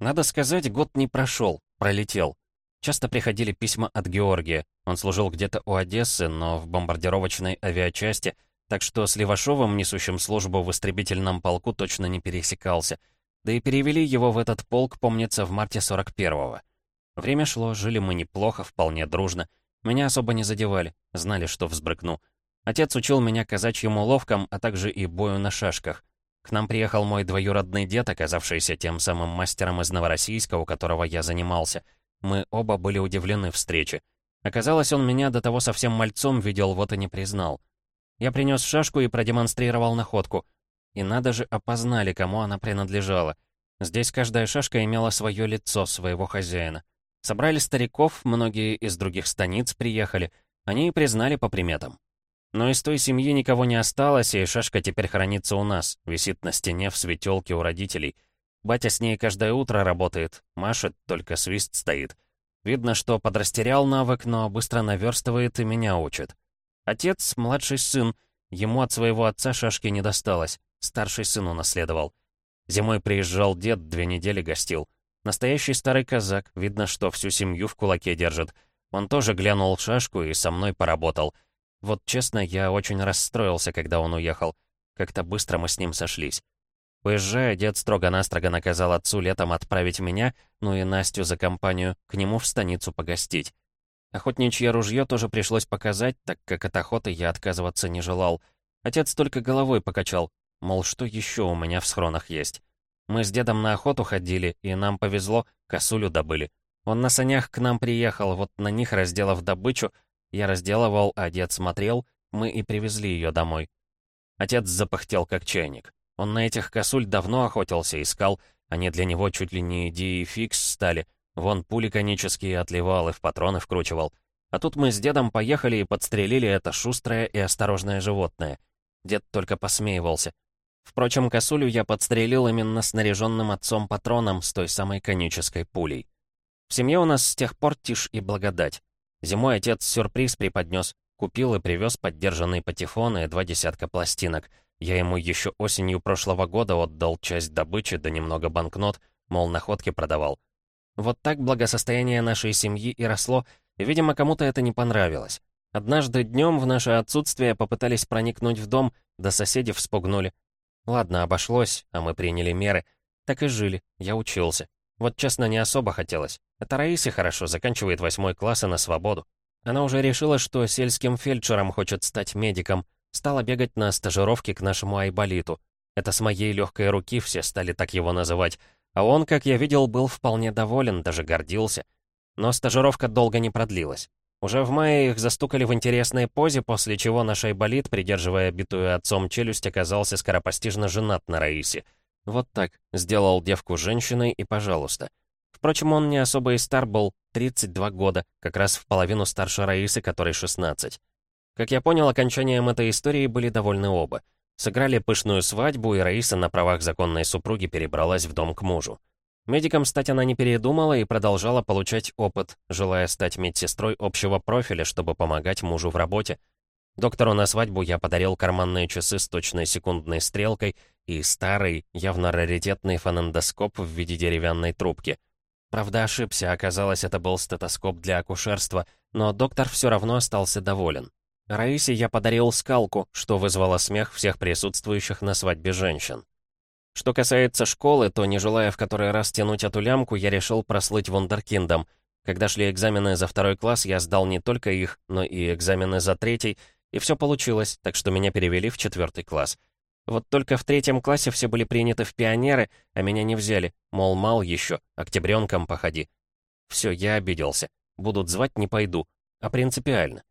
Надо сказать, год не прошел, пролетел. Часто приходили письма от Георгия. Он служил где-то у Одессы, но в бомбардировочной авиачасти, так что с Левашовым, несущим службу в истребительном полку, точно не пересекался. Да и перевели его в этот полк, помнится, в марте 41-го. Время шло, жили мы неплохо, вполне дружно. Меня особо не задевали, знали, что взбрыкну. Отец учил меня казачьим уловкам, а также и бою на шашках. К нам приехал мой двоюродный дед, оказавшийся тем самым мастером из Новороссийска, у которого я занимался. Мы оба были удивлены встрече. Оказалось, он меня до того совсем мальцом видел, вот и не признал. Я принес шашку и продемонстрировал находку. И надо же, опознали, кому она принадлежала. Здесь каждая шашка имела свое лицо, своего хозяина. Собрали стариков, многие из других станиц приехали. Они и признали по приметам. Но из той семьи никого не осталось, и шашка теперь хранится у нас, висит на стене в светелке у родителей. Батя с ней каждое утро работает, машет, только свист стоит. Видно, что подрастерял навык, но быстро наверстывает и меня учит. Отец — младший сын, ему от своего отца шашки не досталось, старший сын унаследовал. Зимой приезжал дед, две недели гостил. Настоящий старый казак, видно, что всю семью в кулаке держит. Он тоже глянул шашку и со мной поработал — вот честно, я очень расстроился, когда он уехал. Как-то быстро мы с ним сошлись. Уезжая, дед строго-настрого наказал отцу летом отправить меня, ну и Настю за компанию, к нему в станицу погостить. Охотничье ружье тоже пришлось показать, так как от охоты я отказываться не желал. Отец только головой покачал, мол, что еще у меня в схронах есть. Мы с дедом на охоту ходили, и нам повезло, косулю добыли. Он на санях к нам приехал, вот на них, разделав добычу, я разделывал, а дед смотрел, мы и привезли ее домой. Отец запахтел, как чайник. Он на этих косуль давно охотился, искал, они для него чуть ли не идеи фикс стали. Вон пули конические отливал и в патроны вкручивал. А тут мы с дедом поехали и подстрелили это шустрое и осторожное животное. Дед только посмеивался. Впрочем, косулю я подстрелил именно снаряженным отцом патроном с той самой конической пулей. В семье у нас с тех пор тишь и благодать. Зимой отец сюрприз преподнес. Купил и привез поддержанный патефон и два десятка пластинок. Я ему еще осенью прошлого года отдал часть добычи да немного банкнот, мол, находки продавал. Вот так благосостояние нашей семьи и росло, и, видимо, кому-то это не понравилось. Однажды днем в наше отсутствие попытались проникнуть в дом, да соседи вспугнули. Ладно, обошлось, а мы приняли меры. Так и жили, я учился. Вот честно, не особо хотелось. Это Раисе хорошо, заканчивает восьмой класс и на свободу. Она уже решила, что сельским фельдшером хочет стать медиком. Стала бегать на стажировки к нашему Айболиту. Это с моей легкой руки все стали так его называть. А он, как я видел, был вполне доволен, даже гордился. Но стажировка долго не продлилась. Уже в мае их застукали в интересной позе, после чего наш Айболит, придерживая битую отцом челюсть, оказался скоропостижно женат на Раисе — вот так. Сделал девку женщиной и пожалуйста. Впрочем, он не особо и стар был, 32 года, как раз в половину старше Раисы, которой 16. Как я понял, окончанием этой истории были довольны оба. Сыграли пышную свадьбу, и Раиса на правах законной супруги перебралась в дом к мужу. Медиком стать она не передумала и продолжала получать опыт, желая стать медсестрой общего профиля, чтобы помогать мужу в работе. Доктору на свадьбу я подарил карманные часы с точной секундной стрелкой и старый, явно раритетный фонендоскоп в виде деревянной трубки. Правда, ошибся, оказалось, это был стетоскоп для акушерства, но доктор все равно остался доволен. Раисе я подарил скалку, что вызвало смех всех присутствующих на свадьбе женщин. Что касается школы, то, не желая в который раз тянуть эту лямку, я решил прослыть вундеркиндом. Когда шли экзамены за второй класс, я сдал не только их, но и экзамены за третий, и все получилось, так что меня перевели в четвертый класс. Вот только в третьем классе все были приняты в пионеры, а меня не взяли. Мол, мал еще, октябренком походи. Все, я обиделся. Будут звать, не пойду. А принципиально.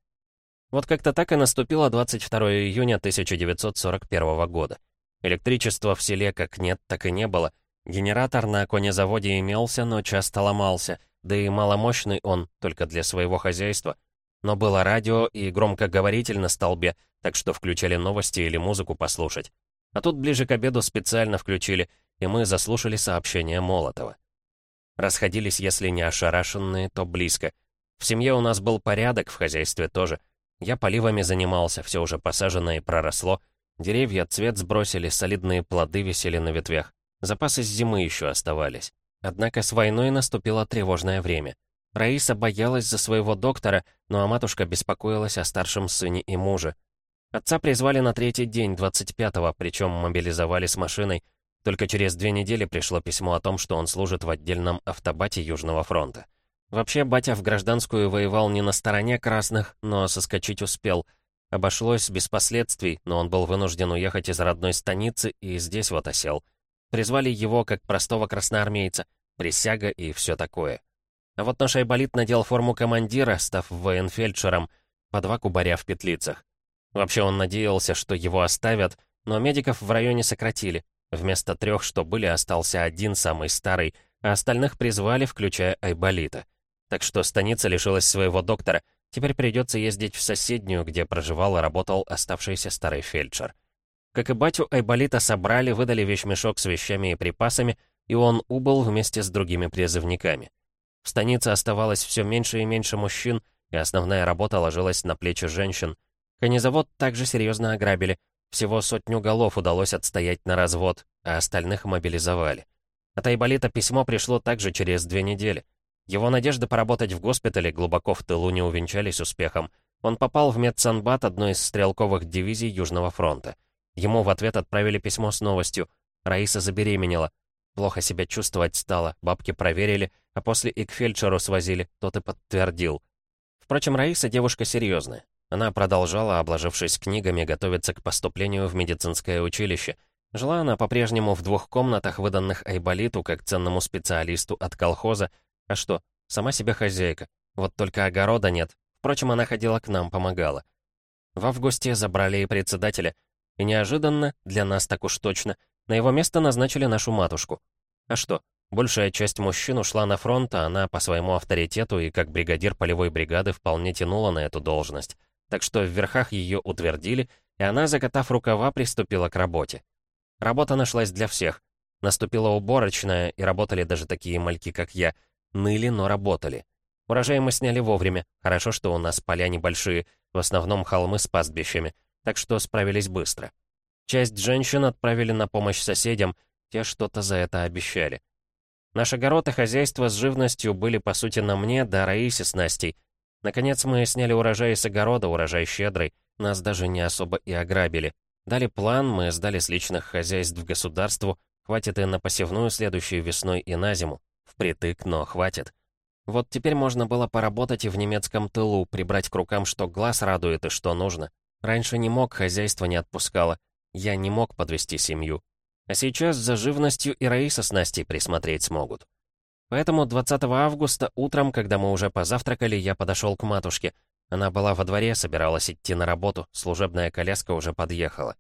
Вот как-то так и наступило 22 июня 1941 года. Электричества в селе как нет, так и не было. Генератор на конезаводе имелся, но часто ломался, да и маломощный он, только для своего хозяйства — но было радио и громкоговоритель на столбе, так что включали новости или музыку послушать. А тут ближе к обеду специально включили, и мы заслушали сообщение Молотова. Расходились, если не ошарашенные, то близко. В семье у нас был порядок, в хозяйстве тоже. Я поливами занимался, все уже посажено и проросло. Деревья цвет сбросили, солидные плоды висели на ветвях. Запасы с зимы еще оставались. Однако с войной наступило тревожное время. Раиса боялась за своего доктора, ну а матушка беспокоилась о старшем сыне и муже. Отца призвали на третий день, 25-го, причем мобилизовали с машиной. Только через две недели пришло письмо о том, что он служит в отдельном автобате Южного фронта. Вообще, батя в гражданскую воевал не на стороне красных, но соскочить успел. Обошлось без последствий, но он был вынужден уехать из родной станицы и здесь вот осел. Призвали его как простого красноармейца, присяга и все такое. А вот наш Айболит надел форму командира, став военфельдшером, по два кубаря в петлицах. Вообще он надеялся, что его оставят, но медиков в районе сократили. Вместо трех, что были, остался один, самый старый, а остальных призвали, включая Айболита. Так что станица лишилась своего доктора, теперь придется ездить в соседнюю, где проживал и работал оставшийся старый фельдшер. Как и батю Айболита собрали, выдали вещмешок с вещами и припасами, и он убыл вместе с другими призывниками. В станице оставалось все меньше и меньше мужчин, и основная работа ложилась на плечи женщин. Конезавод также серьезно ограбили. Всего сотню голов удалось отстоять на развод, а остальных мобилизовали. От Айболита письмо пришло также через две недели. Его надежды поработать в госпитале глубоко в тылу не увенчались успехом. Он попал в медсанбат одной из стрелковых дивизий Южного фронта. Ему в ответ отправили письмо с новостью. Раиса забеременела. Плохо себя чувствовать стала, бабки проверили, а после и к фельдшеру свозили, тот и подтвердил. Впрочем, Раиса девушка серьезная. Она продолжала, обложившись книгами, готовиться к поступлению в медицинское училище. Жила она по-прежнему в двух комнатах, выданных Айболиту как ценному специалисту от колхоза. А что, сама себе хозяйка. Вот только огорода нет. Впрочем, она ходила к нам, помогала. В августе забрали и председателя. И неожиданно, для нас так уж точно, на его место назначили нашу матушку. А что, большая часть мужчин ушла на фронт, а она по своему авторитету и как бригадир полевой бригады вполне тянула на эту должность. Так что в верхах ее утвердили, и она, закатав рукава, приступила к работе. Работа нашлась для всех. Наступила уборочная, и работали даже такие мальки, как я. Ныли, но работали. Урожай мы сняли вовремя. Хорошо, что у нас поля небольшие, в основном холмы с пастбищами так что справились быстро. Часть женщин отправили на помощь соседям, те что-то за это обещали. Наш огород и хозяйство с живностью были, по сути, на мне, да Раисе с Настей. Наконец мы сняли урожай с огорода, урожай щедрый, нас даже не особо и ограбили. Дали план, мы сдали с личных хозяйств государству, хватит и на посевную следующей весной и на зиму. Впритык, но хватит. Вот теперь можно было поработать и в немецком тылу, прибрать к рукам, что глаз радует и что нужно. Раньше не мог, хозяйство не отпускало. Я не мог подвести семью. А сейчас за живностью и Раиса с Настей присмотреть смогут. Поэтому 20 августа утром, когда мы уже позавтракали, я подошел к матушке. Она была во дворе, собиралась идти на работу, служебная коляска уже подъехала.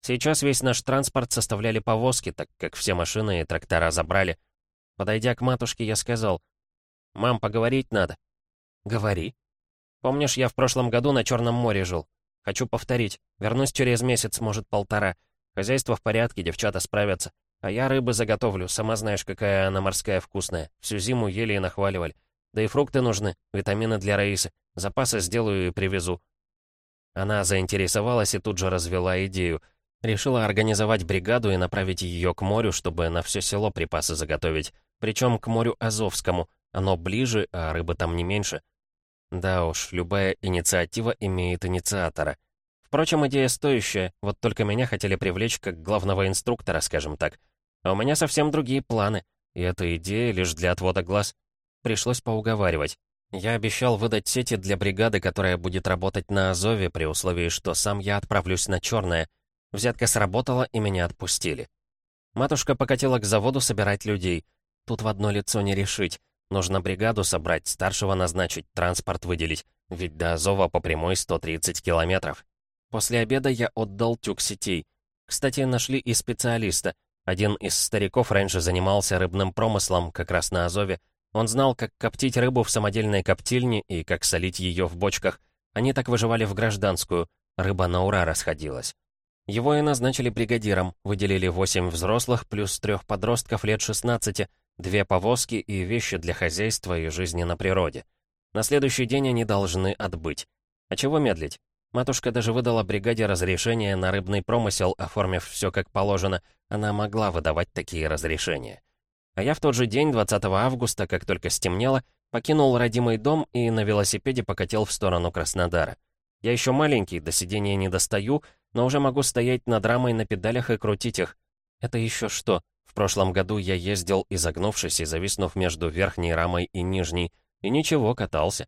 Сейчас весь наш транспорт составляли повозки, так как все машины и трактора забрали. Подойдя к матушке, я сказал, «Мам, поговорить надо». «Говори». «Помнишь, я в прошлом году на Черном море жил? Хочу повторить. Вернусь через месяц, может, полтора. Хозяйство в порядке, девчата справятся. А я рыбы заготовлю, сама знаешь, какая она морская вкусная. Всю зиму ели и нахваливали. Да и фрукты нужны, витамины для Раисы. Запасы сделаю и привезу». Она заинтересовалась и тут же развела идею. Решила организовать бригаду и направить ее к морю, чтобы на все село припасы заготовить. Причем к морю Азовскому. Оно ближе, а рыбы там не меньше. Да уж, любая инициатива имеет инициатора. Впрочем, идея стоящая, вот только меня хотели привлечь как главного инструктора, скажем так. А у меня совсем другие планы, и эта идея лишь для отвода глаз. Пришлось поуговаривать. Я обещал выдать сети для бригады, которая будет работать на Азове, при условии, что сам я отправлюсь на Черное. Взятка сработала, и меня отпустили. Матушка покатила к заводу собирать людей. Тут в одно лицо не решить. Нужно бригаду собрать, старшего назначить, транспорт выделить. Ведь до Азова по прямой 130 километров. После обеда я отдал тюк сетей. Кстати, нашли и специалиста. Один из стариков раньше занимался рыбным промыслом, как раз на Азове. Он знал, как коптить рыбу в самодельной коптильне и как солить ее в бочках. Они так выживали в гражданскую. Рыба на ура расходилась. Его и назначили бригадиром, выделили восемь взрослых плюс трех подростков лет 16, Две повозки и вещи для хозяйства и жизни на природе. На следующий день они должны отбыть. А чего медлить? Матушка даже выдала бригаде разрешение на рыбный промысел, оформив все как положено. Она могла выдавать такие разрешения. А я в тот же день, 20 августа, как только стемнело, покинул родимый дом и на велосипеде покатил в сторону Краснодара. Я еще маленький, до сидения не достаю, но уже могу стоять над рамой на педалях и крутить их. Это еще что? В прошлом году я ездил, изогнувшись и зависнув между верхней рамой и нижней, и ничего, катался.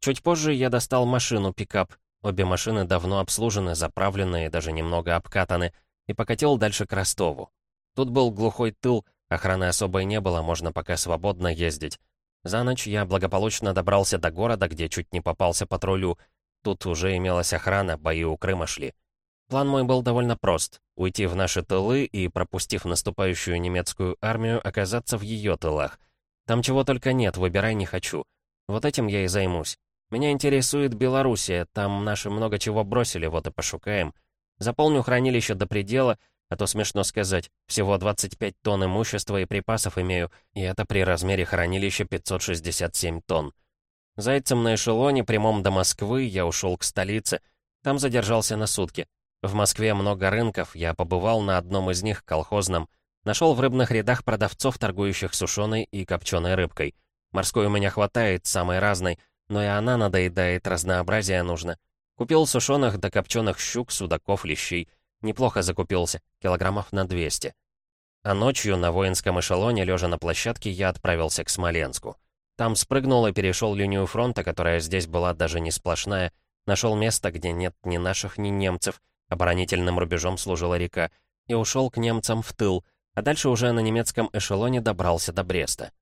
Чуть позже я достал машину, пикап. Обе машины давно обслужены, заправлены и даже немного обкатаны, и покатил дальше к Ростову. Тут был глухой тыл, охраны особой не было, можно пока свободно ездить. За ночь я благополучно добрался до города, где чуть не попался патрулю. Тут уже имелась охрана, бои у Крыма шли. План мой был довольно прост — уйти в наши тылы и, пропустив наступающую немецкую армию, оказаться в ее тылах. Там чего только нет, выбирай не хочу. Вот этим я и займусь. Меня интересует Белоруссия, там наши много чего бросили, вот и пошукаем. Заполню хранилище до предела, а то смешно сказать, всего 25 тонн имущества и припасов имею, и это при размере хранилища 567 тонн. Зайцем на эшелоне, прямом до Москвы, я ушел к столице. Там задержался на сутки. В Москве много рынков, я побывал на одном из них, колхозном. Нашел в рыбных рядах продавцов, торгующих сушеной и копченой рыбкой. Морской у меня хватает, самой разной, но и она надоедает, разнообразие нужно. Купил сушеных до копченых щук, судаков, лещей. Неплохо закупился, килограммов на 200. А ночью на воинском эшелоне, лежа на площадке, я отправился к Смоленску. Там спрыгнул и перешел линию фронта, которая здесь была даже не сплошная. Нашел место, где нет ни наших, ни немцев — Оборонительным рубежом служила река, и ушел к немцам в тыл, а дальше уже на немецком эшелоне добрался до Бреста.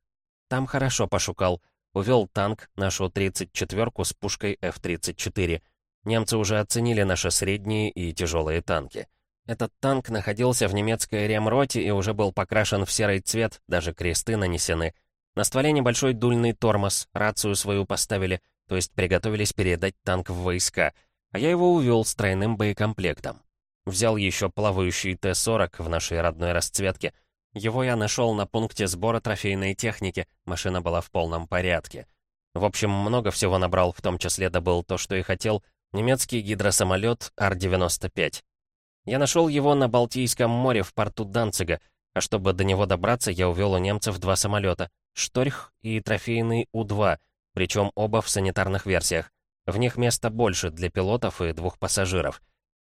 Там хорошо пошукал, увел танк, нашу 34-ку с пушкой F-34. Немцы уже оценили наши средние и тяжелые танки. Этот танк находился в немецкой ремроте и уже был покрашен в серый цвет, даже кресты нанесены. На стволе небольшой дульный тормоз, рацию свою поставили, то есть приготовились передать танк в войска — а я его увел с тройным боекомплектом. Взял еще плавающий Т-40 в нашей родной расцветке. Его я нашел на пункте сбора трофейной техники, машина была в полном порядке. В общем, много всего набрал, в том числе добыл то, что и хотел, немецкий гидросамолет Ар-95. Я нашел его на Балтийском море в порту Данцига, а чтобы до него добраться, я увел у немцев два самолета — Шторх и трофейный У-2, причем оба в санитарных версиях. В них места больше для пилотов и двух пассажиров.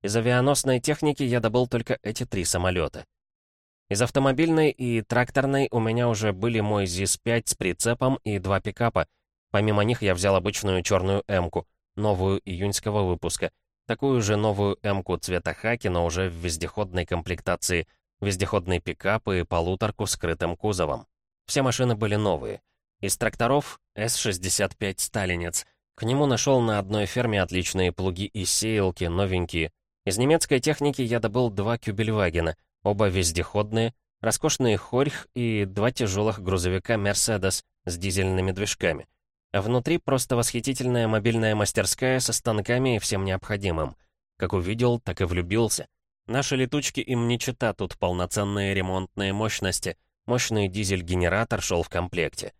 Из авианосной техники я добыл только эти три самолета. Из автомобильной и тракторной у меня уже были мой ЗИС-5 с прицепом и два пикапа. Помимо них я взял обычную черную М-ку, новую июньского выпуска. Такую же новую М-ку цвета хаки, но уже в вездеходной комплектации. Вездеходный пикап и полуторку с скрытым кузовом. Все машины были новые. Из тракторов С-65 «Сталинец», к нему нашел на одной ферме отличные плуги и сеялки, новенькие. Из немецкой техники я добыл два кюбельвагена, оба вездеходные, роскошный Хорьх и два тяжелых грузовика «Мерседес» с дизельными движками. А внутри просто восхитительная мобильная мастерская со станками и всем необходимым. Как увидел, так и влюбился. Наши летучки им не чита, тут полноценные ремонтные мощности. Мощный дизель-генератор шел в комплекте.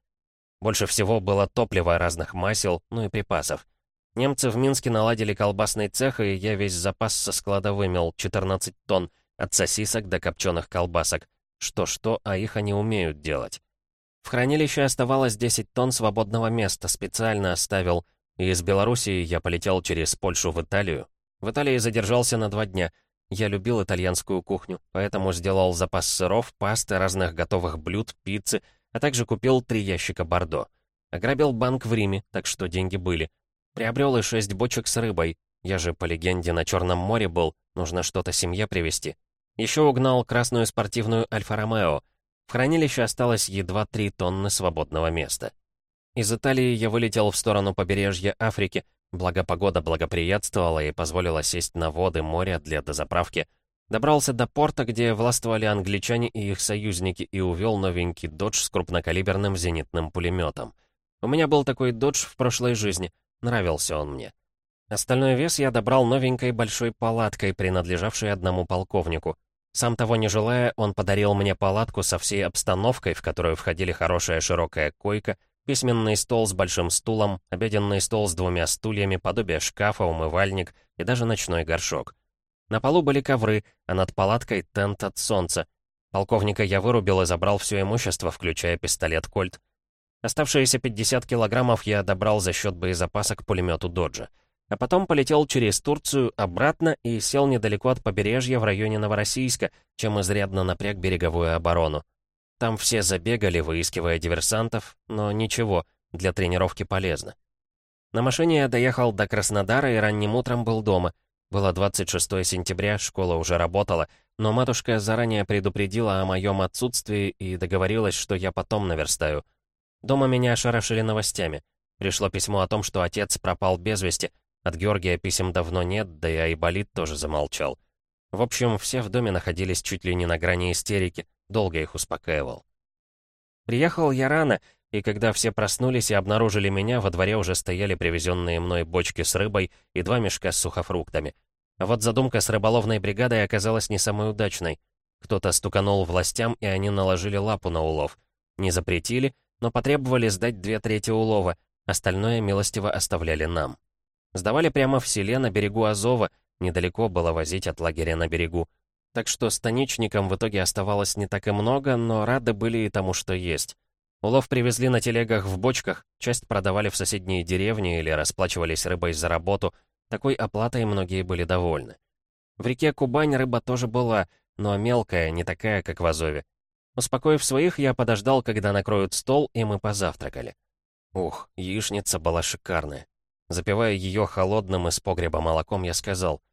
Больше всего было топлива разных масел, ну и припасов. Немцы в Минске наладили колбасный цех, и я весь запас со склада вымел, 14 тонн, от сосисок до копченых колбасок. Что-что, а их они умеют делать. В хранилище оставалось 10 тонн свободного места, специально оставил. И из Белоруссии я полетел через Польшу в Италию. В Италии задержался на два дня. Я любил итальянскую кухню, поэтому сделал запас сыров, пасты, разных готовых блюд, пиццы — а также купил три ящика бордо. Ограбил банк в Риме, так что деньги были. Приобрел и шесть бочек с рыбой. Я же, по легенде, на Черном море был, нужно что-то семье привезти. Еще угнал красную спортивную Альфа-Ромео. В хранилище осталось едва три тонны свободного места. Из Италии я вылетел в сторону побережья Африки, благо погода благоприятствовала и позволила сесть на воды моря для дозаправки — Добрался до порта, где властвовали англичане и их союзники, и увел новенький «Додж» с крупнокалиберным зенитным пулеметом. У меня был такой «Додж» в прошлой жизни, нравился он мне. Остальной вес я добрал новенькой большой палаткой, принадлежавшей одному полковнику. Сам того не желая, он подарил мне палатку со всей обстановкой, в которую входили хорошая широкая койка, письменный стол с большим стулом, обеденный стол с двумя стульями, подобие шкафа, умывальник и даже ночной горшок. На полу были ковры, а над палаткой тент от солнца. Полковника я вырубил и забрал все имущество, включая пистолет «Кольт». Оставшиеся 50 килограммов я добрал за счет боезапаса к пулемету «Доджа». А потом полетел через Турцию обратно и сел недалеко от побережья в районе Новороссийска, чем изрядно напряг береговую оборону. Там все забегали, выискивая диверсантов, но ничего, для тренировки полезно. На машине я доехал до Краснодара и ранним утром был дома. Было 26 сентября, школа уже работала, но матушка заранее предупредила о моем отсутствии и договорилась, что я потом наверстаю. Дома меня ошарашили новостями. Пришло письмо о том, что отец пропал без вести. От Георгия писем давно нет, да и Айболит тоже замолчал. В общем, все в доме находились чуть ли не на грани истерики, долго их успокаивал. Приехал я рано, и когда все проснулись и обнаружили меня, во дворе уже стояли привезенные мной бочки с рыбой и два мешка с сухофруктами. А вот задумка с рыболовной бригадой оказалась не самой удачной. Кто-то стуканул властям, и они наложили лапу на улов. Не запретили, но потребовали сдать две трети улова, остальное милостиво оставляли нам. Сдавали прямо в селе на берегу Азова, недалеко было возить от лагеря на берегу. Так что станичникам в итоге оставалось не так и много, но рады были и тому, что есть. Улов привезли на телегах в бочках, часть продавали в соседние деревни или расплачивались рыбой за работу. Такой оплатой многие были довольны. В реке Кубань рыба тоже была, но мелкая, не такая, как в Азове. Успокоив своих, я подождал, когда накроют стол, и мы позавтракали. Ух, яичница была шикарная. Запивая ее холодным из погреба молоком, я сказал —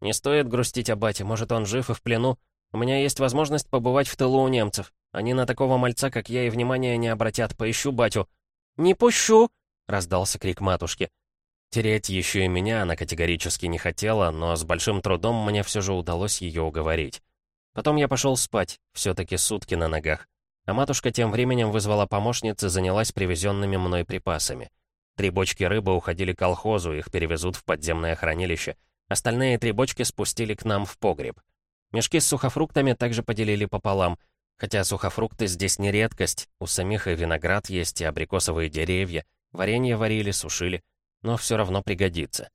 «Не стоит грустить о бате, может, он жив и в плену. У меня есть возможность побывать в тылу у немцев. Они на такого мальца, как я, и внимания не обратят. Поищу батю». «Не пущу!» — раздался крик матушки. Тереть еще и меня она категорически не хотела, но с большим трудом мне все же удалось ее уговорить. Потом я пошел спать, все-таки сутки на ногах. А матушка тем временем вызвала помощниц и занялась привезенными мной припасами. Три бочки рыбы уходили к колхозу, их перевезут в подземное хранилище — Остальные три бочки спустили к нам в погреб. Мешки с сухофруктами также поделили пополам. Хотя сухофрукты здесь не редкость, у самих и виноград есть, и абрикосовые деревья, варенье варили, сушили, но все равно пригодится.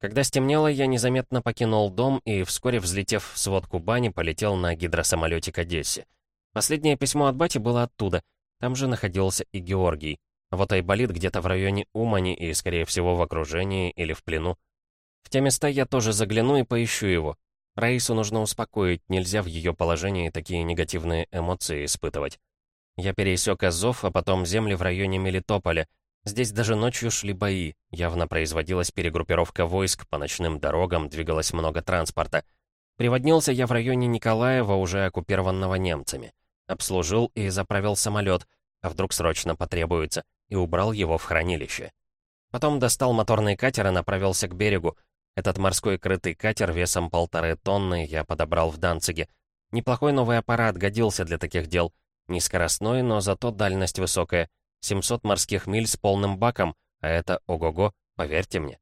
Когда стемнело, я незаметно покинул дом и, вскоре взлетев в сводку бани, полетел на гидросамолете к Одессе. Последнее письмо от бати было оттуда, там же находился и Георгий. Вот Айболит где-то в районе Умани и, скорее всего, в окружении или в плену. В те места я тоже загляну и поищу его. Раису нужно успокоить, нельзя в ее положении такие негативные эмоции испытывать. Я пересек Азов, а потом земли в районе Мелитополя. Здесь даже ночью шли бои, явно производилась перегруппировка войск, по ночным дорогам двигалось много транспорта. Приводнился я в районе Николаева, уже оккупированного немцами. Обслужил и заправил самолет, а вдруг срочно потребуется, и убрал его в хранилище. Потом достал моторный катер и направился к берегу, этот морской крытый катер весом полторы тонны я подобрал в Данциге. Неплохой новый аппарат годился для таких дел. Не скоростной, но зато дальность высокая. 700 морских миль с полным баком, а это ого-го, поверьте мне.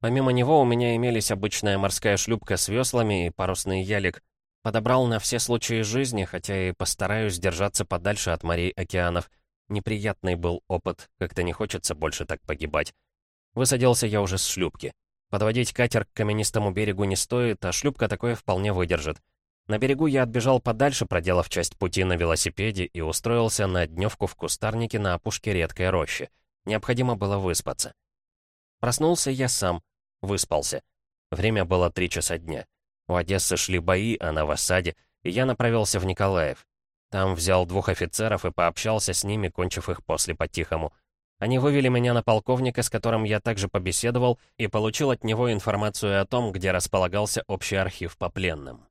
Помимо него у меня имелись обычная морская шлюпка с веслами и парусный ялик. Подобрал на все случаи жизни, хотя и постараюсь держаться подальше от морей океанов. Неприятный был опыт, как-то не хочется больше так погибать. Высадился я уже с шлюпки. Подводить катер к каменистому берегу не стоит, а шлюпка такое вполне выдержит. На берегу я отбежал подальше, проделав часть пути на велосипеде и устроился на дневку в кустарнике на опушке редкой рощи. Необходимо было выспаться. Проснулся я сам, выспался. Время было три часа дня. У Одессы шли бои, она в осаде, и я направился в Николаев. Там взял двух офицеров и пообщался с ними, кончив их после по-тихому. Они вывели меня на полковника, с которым я также побеседовал, и получил от него информацию о том, где располагался общий архив по пленным.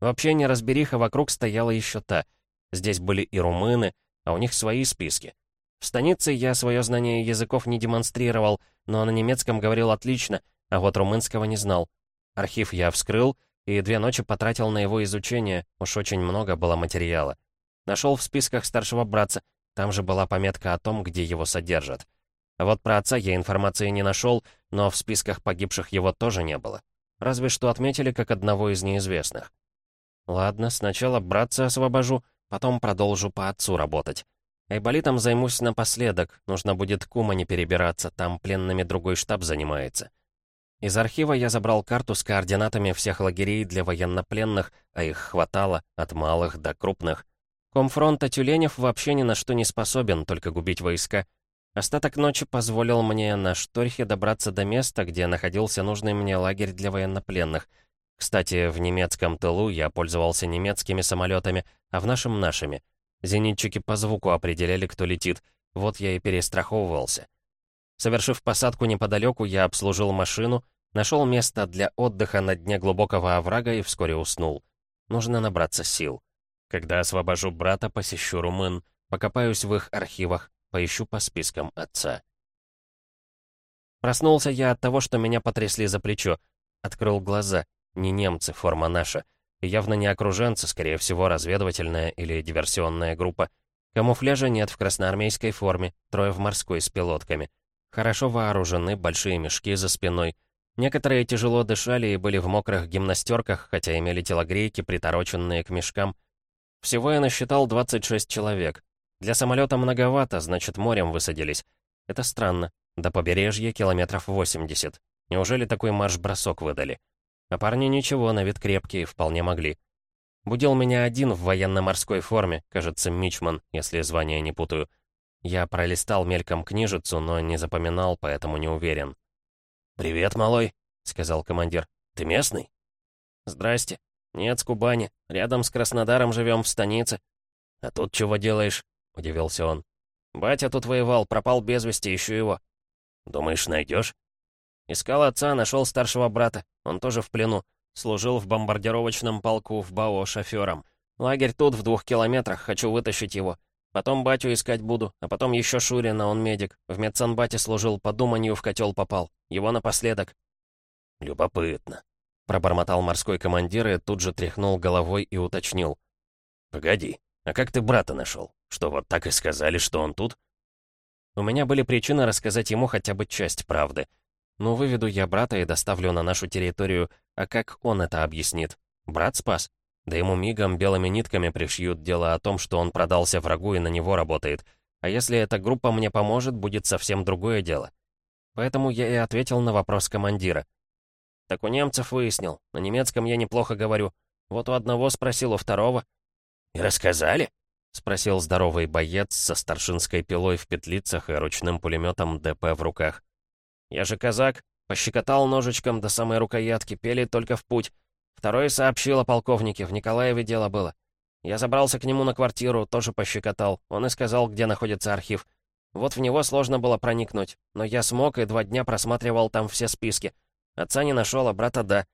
Вообще неразбериха вокруг стояла еще та. Здесь были и румыны, а у них свои списки. В станице я свое знание языков не демонстрировал, но на немецком говорил отлично, а вот румынского не знал. Архив я вскрыл, и две ночи потратил на его изучение, уж очень много было материала. Нашел в списках старшего братца, там же была пометка о том, где его содержат. А вот про отца я информации не нашел, но в списках погибших его тоже не было. Разве что отметили как одного из неизвестных. Ладно, сначала братца освобожу, потом продолжу по отцу работать. Айболитом займусь напоследок, нужно будет к Умане перебираться, там пленными другой штаб занимается. Из архива я забрал карту с координатами всех лагерей для военнопленных, а их хватало, от малых до крупных. Комфронта Тюленев вообще ни на что не способен, только губить войска. Остаток ночи позволил мне на шторхе добраться до места, где находился нужный мне лагерь для военнопленных. Кстати, в немецком тылу я пользовался немецкими самолетами, а в нашем — нашими. Зенитчики по звуку определяли, кто летит. Вот я и перестраховывался. Совершив посадку неподалеку, я обслужил машину, нашел место для отдыха на дне глубокого оврага и вскоре уснул. Нужно набраться сил. Когда освобожу брата, посещу румын, покопаюсь в их архивах, поищу по спискам отца. Проснулся я от того, что меня потрясли за плечо. Открыл глаза. Не немцы, форма наша. Явно не окруженцы, скорее всего, разведывательная или диверсионная группа. Камуфляжа нет в красноармейской форме, трое в морской с пилотками. Хорошо вооружены, большие мешки за спиной. Некоторые тяжело дышали и были в мокрых гимнастерках, хотя имели телогрейки, притороченные к мешкам. Всего я насчитал 26 человек. Для самолета многовато, значит, морем высадились. Это странно. До побережья километров 80. Неужели такой марш-бросок выдали? А парни ничего, на вид крепкие, вполне могли. Будил меня один в военно-морской форме, кажется, Мичман, если звание не путаю. Я пролистал мельком книжицу, но не запоминал, поэтому не уверен. «Привет, малой», — сказал командир. «Ты местный?» «Здрасте. Нет, с Кубани. Рядом с Краснодаром живем в станице. А тут чего делаешь?» — удивился он. «Батя тут воевал, пропал без вести, ищу его». «Думаешь, найдешь?» «Искал отца, нашел старшего брата. Он тоже в плену. Служил в бомбардировочном полку в БАО шофером. Лагерь тут, в двух километрах, хочу вытащить его. Потом батю искать буду, а потом еще Шурина, он медик. В медсанбате служил, по думанию в котел попал. Его напоследок». «Любопытно», — пробормотал морской командир и тут же тряхнул головой и уточнил. «Погоди, а как ты брата нашел? Что, вот так и сказали, что он тут?» У меня были причины рассказать ему хотя бы часть правды. Ну, выведу я брата и доставлю на нашу территорию, а как он это объяснит? Брат спас? Да ему мигом белыми нитками пришьют дело о том, что он продался врагу и на него работает. А если эта группа мне поможет, будет совсем другое дело. Поэтому я и ответил на вопрос командира. Так у немцев выяснил. На немецком я неплохо говорю. Вот у одного спросил, у второго. «И рассказали?» — спросил здоровый боец со старшинской пилой в петлицах и ручным пулеметом ДП в руках. «Я же казак, пощекотал ножичком до самой рукоятки, пели только в путь. Второй сообщил о полковнике, в Николаеве дело было. Я забрался к нему на квартиру, тоже пощекотал. Он и сказал, где находится архив. Вот в него сложно было проникнуть, но я смог и два дня просматривал там все списки. Отца не нашел, а брата да.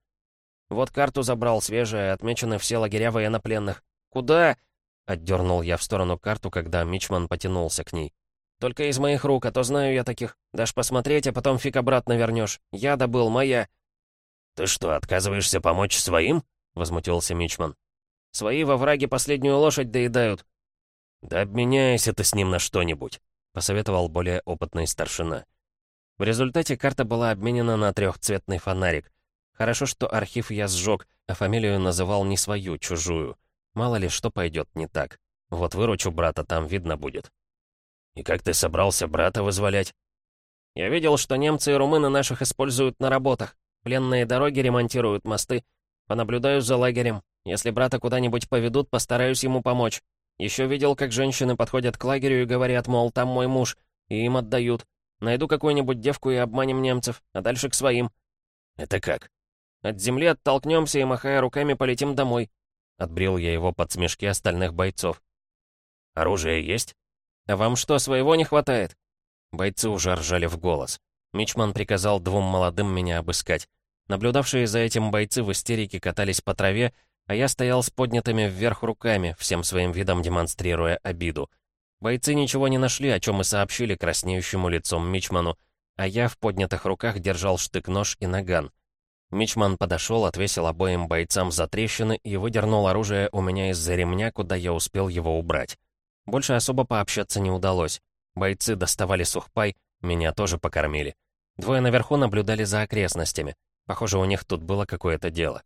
Вот карту забрал, свежая, отмечены все лагеря военнопленных. «Куда?» — отдернул я в сторону карту, когда Мичман потянулся к ней. «Только из моих рук, а то знаю я таких. Дашь посмотреть, а потом фиг обратно вернешь. Я добыл, моя». «Ты что, отказываешься помочь своим?» — возмутился Мичман. «Свои во враге последнюю лошадь доедают». «Да обменяйся ты с ним на что-нибудь», — посоветовал более опытный старшина. В результате карта была обменена на трехцветный фонарик. Хорошо, что архив я сжег, а фамилию называл не свою, чужую. Мало ли что пойдет не так. Вот выручу брата, там видно будет. «И как ты собрался брата вызволять?» «Я видел, что немцы и румыны наших используют на работах. Пленные дороги ремонтируют мосты. Понаблюдаю за лагерем. Если брата куда-нибудь поведут, постараюсь ему помочь. Еще видел, как женщины подходят к лагерю и говорят, мол, там мой муж, и им отдают. Найду какую-нибудь девку и обманем немцев, а дальше к своим». «Это как?» «От земли оттолкнемся и, махая руками, полетим домой. Отбрил я его под смешки остальных бойцов. «Оружие есть?» «А вам что, своего не хватает?» Бойцы уже ржали в голос. Мичман приказал двум молодым меня обыскать. Наблюдавшие за этим бойцы в истерике катались по траве, а я стоял с поднятыми вверх руками, всем своим видом демонстрируя обиду. Бойцы ничего не нашли, о чем и сообщили краснеющему лицом Мичману, а я в поднятых руках держал штык-нож и наган. Мичман подошел, отвесил обоим бойцам за трещины и выдернул оружие у меня из-за ремня, куда я успел его убрать. Больше особо пообщаться не удалось. Бойцы доставали сухпай, меня тоже покормили. Двое наверху наблюдали за окрестностями. Похоже, у них тут было какое-то дело.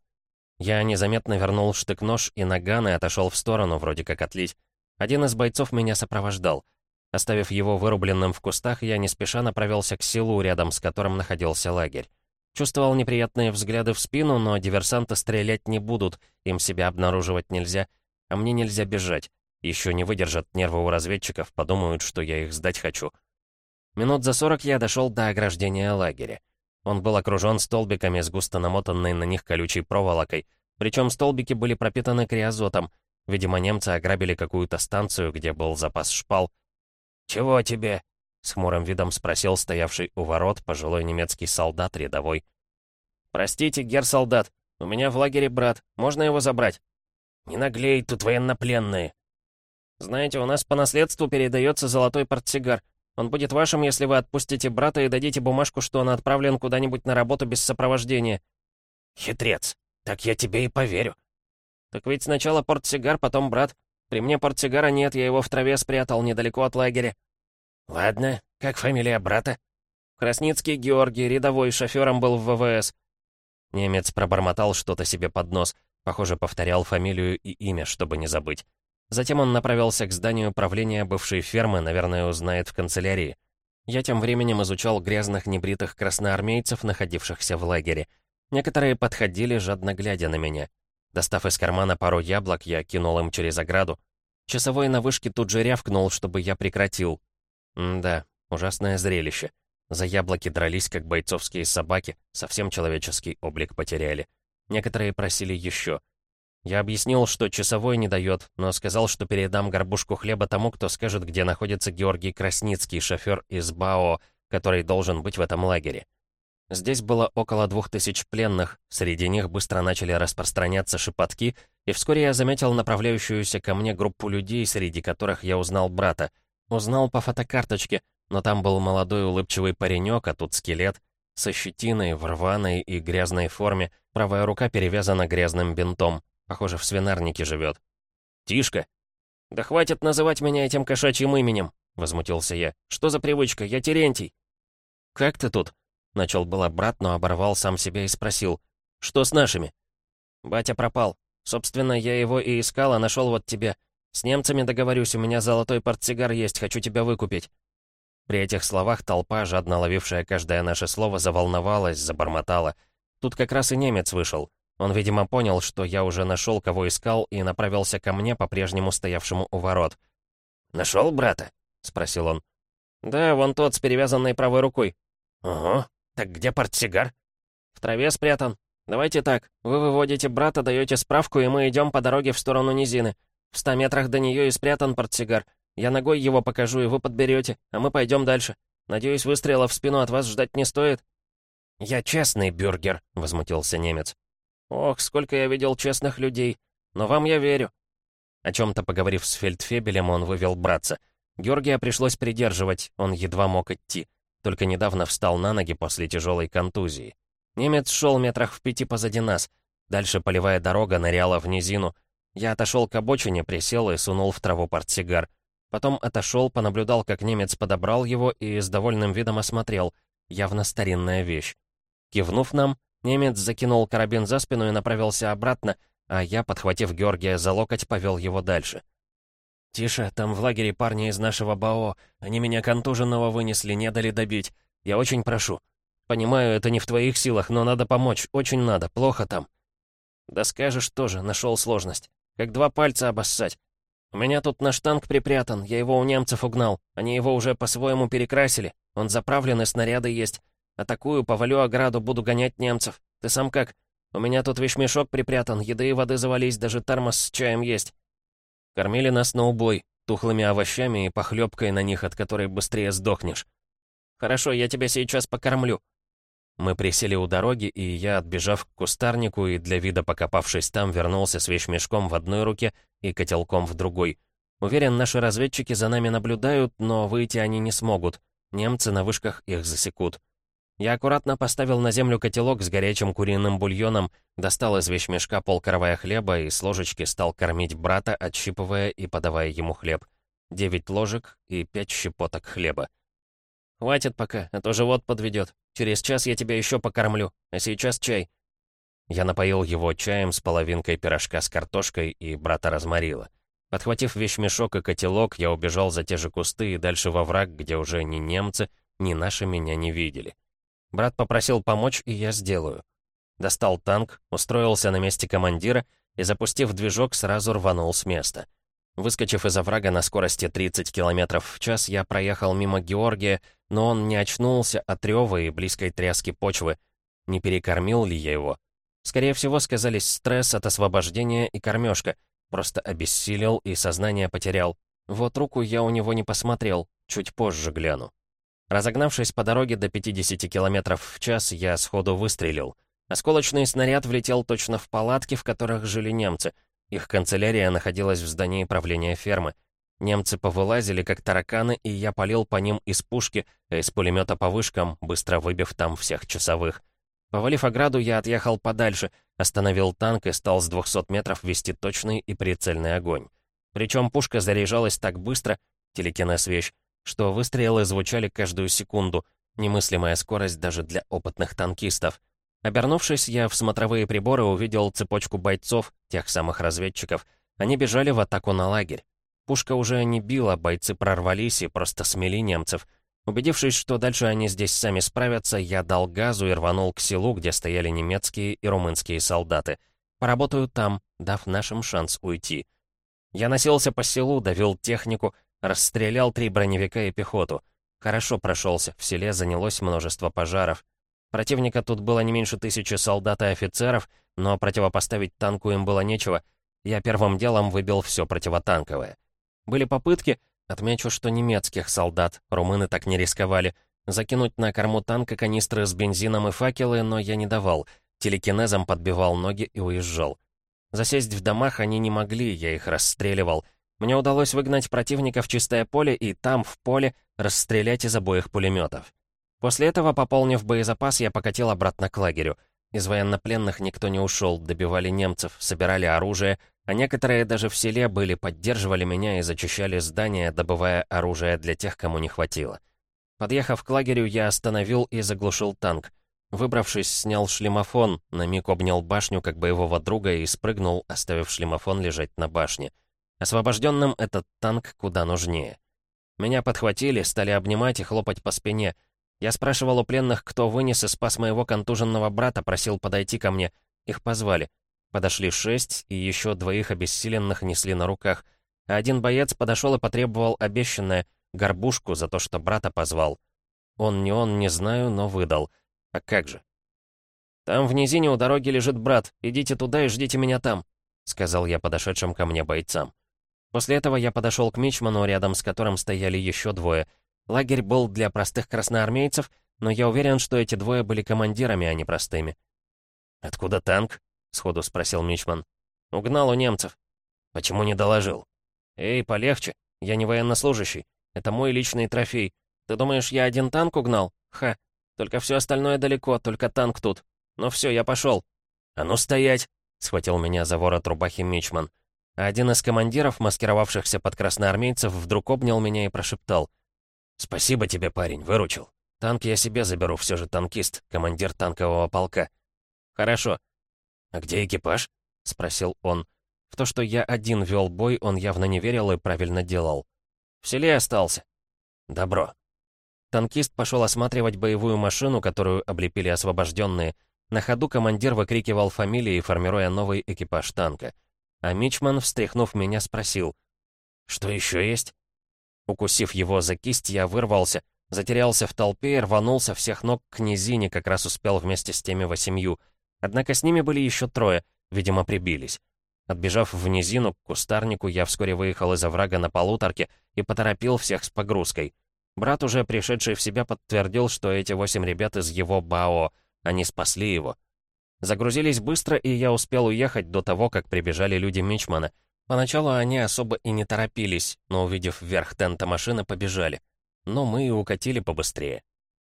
Я незаметно вернул штык-нож и наган и отошел в сторону, вроде как отлить. Один из бойцов меня сопровождал. Оставив его вырубленным в кустах, я не спеша направился к селу, рядом с которым находился лагерь. Чувствовал неприятные взгляды в спину, но диверсанты стрелять не будут, им себя обнаруживать нельзя, а мне нельзя бежать. Еще не выдержат нервы у разведчиков, подумают, что я их сдать хочу. Минут за сорок я дошел до ограждения лагеря. Он был окружен столбиками с густо намотанной на них колючей проволокой. Причем столбики были пропитаны криозотом. Видимо, немцы ограбили какую-то станцию, где был запас шпал. «Чего тебе?» с хмурым видом спросил стоявший у ворот пожилой немецкий солдат рядовой. «Простите, гер-солдат, у меня в лагере брат, можно его забрать?» «Не наглей, тут военнопленные». «Знаете, у нас по наследству передается золотой портсигар. Он будет вашим, если вы отпустите брата и дадите бумажку, что он отправлен куда-нибудь на работу без сопровождения». «Хитрец, так я тебе и поверю». «Так ведь сначала портсигар, потом брат. При мне портсигара нет, я его в траве спрятал, недалеко от лагеря». «Ладно, как фамилия брата?» «Красницкий Георгий, рядовой, шофером был в ВВС». Немец пробормотал что-то себе под нос, похоже, повторял фамилию и имя, чтобы не забыть. Затем он направился к зданию правления бывшей фермы, наверное, узнает в канцелярии. Я тем временем изучал грязных небритых красноармейцев, находившихся в лагере. Некоторые подходили, жадно глядя на меня. Достав из кармана пару яблок, я кинул им через ограду. Часовой на вышке тут же рявкнул, чтобы я прекратил. М да, ужасное зрелище. За яблоки дрались, как бойцовские собаки, совсем человеческий облик потеряли. Некоторые просили еще. Я объяснил, что часовой не дает, но сказал, что передам горбушку хлеба тому, кто скажет, где находится Георгий Красницкий, шофер из БАО, который должен быть в этом лагере. Здесь было около двух тысяч пленных, среди них быстро начали распространяться шепотки, и вскоре я заметил направляющуюся ко мне группу людей, среди которых я узнал брата — Узнал по фотокарточке, но там был молодой улыбчивый паренек, а тут скелет. Со щетиной, в рваной и грязной форме, правая рука перевязана грязным бинтом. Похоже, в свинарнике живет. «Тишка!» «Да хватит называть меня этим кошачьим именем!» — возмутился я. «Что за привычка? Я Терентий!» «Как ты тут?» — начал было брат, но оборвал сам себя и спросил. «Что с нашими?» «Батя пропал. Собственно, я его и искал, а нашел вот тебя. «С немцами договорюсь, у меня золотой портсигар есть, хочу тебя выкупить». При этих словах толпа, жадно ловившая каждое наше слово, заволновалась, забормотала. Тут как раз и немец вышел. Он, видимо, понял, что я уже нашел, кого искал, и направился ко мне, по-прежнему стоявшему у ворот. «Нашел брата?» — спросил он. «Да, вон тот с перевязанной правой рукой». «Ого, так где портсигар?» «В траве спрятан. Давайте так, вы выводите брата, даете справку, и мы идем по дороге в сторону низины. В ста метрах до нее и спрятан портсигар. Я ногой его покажу, и вы подберете, а мы пойдем дальше. Надеюсь, выстрела в спину от вас ждать не стоит». «Я честный бюргер», — возмутился немец. «Ох, сколько я видел честных людей. Но вам я верю». О чем-то поговорив с фельдфебелем, он вывел братца. Георгия пришлось придерживать, он едва мог идти. Только недавно встал на ноги после тяжелой контузии. Немец шел метрах в пяти позади нас. Дальше полевая дорога ныряла в низину. Я отошел к обочине, присел и сунул в траву портсигар. Потом отошел, понаблюдал, как немец подобрал его и с довольным видом осмотрел. Явно старинная вещь. Кивнув нам, немец закинул карабин за спину и направился обратно, а я, подхватив Георгия за локоть, повел его дальше. «Тише, там в лагере парни из нашего БАО. Они меня контуженного вынесли, не дали добить. Я очень прошу. Понимаю, это не в твоих силах, но надо помочь, очень надо, плохо там». «Да скажешь тоже, нашел сложность. Как два пальца обоссать. У меня тут наш танк припрятан, я его у немцев угнал. Они его уже по-своему перекрасили. Он заправлен и снаряды есть. Атакую, повалю ограду, буду гонять немцев. Ты сам как? У меня тут вещмешок припрятан, еды и воды завались, даже термос с чаем есть. Кормили нас на убой, тухлыми овощами и похлебкой на них, от которой быстрее сдохнешь. Хорошо, я тебя сейчас покормлю. Мы присели у дороги, и я, отбежав к кустарнику и для вида покопавшись там, вернулся с вещмешком в одной руке и котелком в другой. Уверен, наши разведчики за нами наблюдают, но выйти они не смогут. Немцы на вышках их засекут. Я аккуратно поставил на землю котелок с горячим куриным бульоном, достал из вещмешка полкоровая хлеба и с ложечки стал кормить брата, отщипывая и подавая ему хлеб. Девять ложек и пять щепоток хлеба. «Хватит пока, а то живот подведет. Через час я тебя еще покормлю, а сейчас чай». Я напоил его чаем с половинкой пирожка с картошкой, и брата разморила. Подхватив вещмешок и котелок, я убежал за те же кусты и дальше во враг, где уже ни немцы, ни наши меня не видели. Брат попросил помочь, и я сделаю. Достал танк, устроился на месте командира и, запустив движок, сразу рванул с места. Выскочив из оврага на скорости 30 км в час, я проехал мимо Георгия, но он не очнулся от рева и близкой тряски почвы. Не перекормил ли я его? Скорее всего, сказались стресс от освобождения и кормежка. Просто обессилел и сознание потерял. Вот руку я у него не посмотрел, чуть позже гляну. Разогнавшись по дороге до 50 км в час, я сходу выстрелил. Осколочный снаряд влетел точно в палатки, в которых жили немцы — их канцелярия находилась в здании правления фермы. Немцы повылазили, как тараканы, и я полил по ним из пушки, а из пулемета по вышкам, быстро выбив там всех часовых. Повалив ограду, я отъехал подальше, остановил танк и стал с 200 метров вести точный и прицельный огонь. Причем пушка заряжалась так быстро, телекинез вещь, что выстрелы звучали каждую секунду, немыслимая скорость даже для опытных танкистов. Обернувшись, я в смотровые приборы увидел цепочку бойцов, тех самых разведчиков. Они бежали в атаку на лагерь. Пушка уже не била, бойцы прорвались и просто смели немцев. Убедившись, что дальше они здесь сами справятся, я дал газу и рванул к селу, где стояли немецкие и румынские солдаты. Поработаю там, дав нашим шанс уйти. Я носился по селу, давил технику, расстрелял три броневика и пехоту. Хорошо прошелся, в селе занялось множество пожаров. Противника тут было не меньше тысячи солдат и офицеров, но противопоставить танку им было нечего. Я первым делом выбил все противотанковое. Были попытки, отмечу, что немецких солдат, румыны так не рисковали, закинуть на корму танка канистры с бензином и факелы, но я не давал. Телекинезом подбивал ноги и уезжал. Засесть в домах они не могли, я их расстреливал. Мне удалось выгнать противника в чистое поле и там, в поле, расстрелять из обоих пулеметов. После этого, пополнив боезапас, я покатил обратно к лагерю. Из военнопленных никто не ушел, добивали немцев, собирали оружие, а некоторые даже в селе были, поддерживали меня и зачищали здания, добывая оружие для тех, кому не хватило. Подъехав к лагерю, я остановил и заглушил танк. Выбравшись, снял шлемофон, на миг обнял башню как боевого друга и спрыгнул, оставив шлемофон лежать на башне. Освобожденным этот танк куда нужнее. Меня подхватили, стали обнимать и хлопать по спине — я спрашивал у пленных, кто вынес и спас моего контуженного брата, просил подойти ко мне. Их позвали. Подошли шесть, и еще двоих обессиленных несли на руках. А один боец подошел и потребовал обещанное — горбушку за то, что брата позвал. Он не он, не знаю, но выдал. А как же? «Там в низине у дороги лежит брат. Идите туда и ждите меня там», — сказал я подошедшим ко мне бойцам. После этого я подошел к Мичману, рядом с которым стояли еще двое — Лагерь был для простых красноармейцев, но я уверен, что эти двое были командирами, а не простыми. «Откуда танк?» — сходу спросил Мичман. «Угнал у немцев». «Почему не доложил?» «Эй, полегче. Я не военнослужащий. Это мой личный трофей. Ты думаешь, я один танк угнал? Ха. Только все остальное далеко, только танк тут. Ну все, я пошел. «А ну стоять!» — схватил меня за ворот рубахи Мичман. Один из командиров, маскировавшихся под красноармейцев, вдруг обнял меня и прошептал. «Спасибо тебе, парень, выручил. Танк я себе заберу, все же танкист, командир танкового полка». «Хорошо». «А где экипаж?» — спросил он. В то, что я один вел бой, он явно не верил и правильно делал. «В селе остался». «Добро». Танкист пошел осматривать боевую машину, которую облепили освобожденные. На ходу командир выкрикивал фамилии, формируя новый экипаж танка. А Мичман, встряхнув меня, спросил. «Что еще есть?» Укусив его за кисть, я вырвался, затерялся в толпе и рванулся всех ног к низине, как раз успел вместе с теми восемью. Однако с ними были еще трое, видимо, прибились. Отбежав в низину к кустарнику, я вскоре выехал из оврага на полуторке и поторопил всех с погрузкой. Брат, уже пришедший в себя, подтвердил, что эти восемь ребят из его БАО, они спасли его. Загрузились быстро, и я успел уехать до того, как прибежали люди Мичмана — Поначалу они особо и не торопились, но, увидев верх тента машины, побежали. Но мы и укатили побыстрее.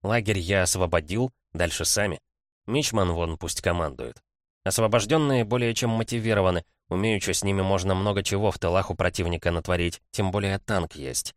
Лагерь я освободил, дальше сами. Мичман вон пусть командует. Освобожденные более чем мотивированы, умеючи с ними можно много чего в тылах у противника натворить, тем более танк есть.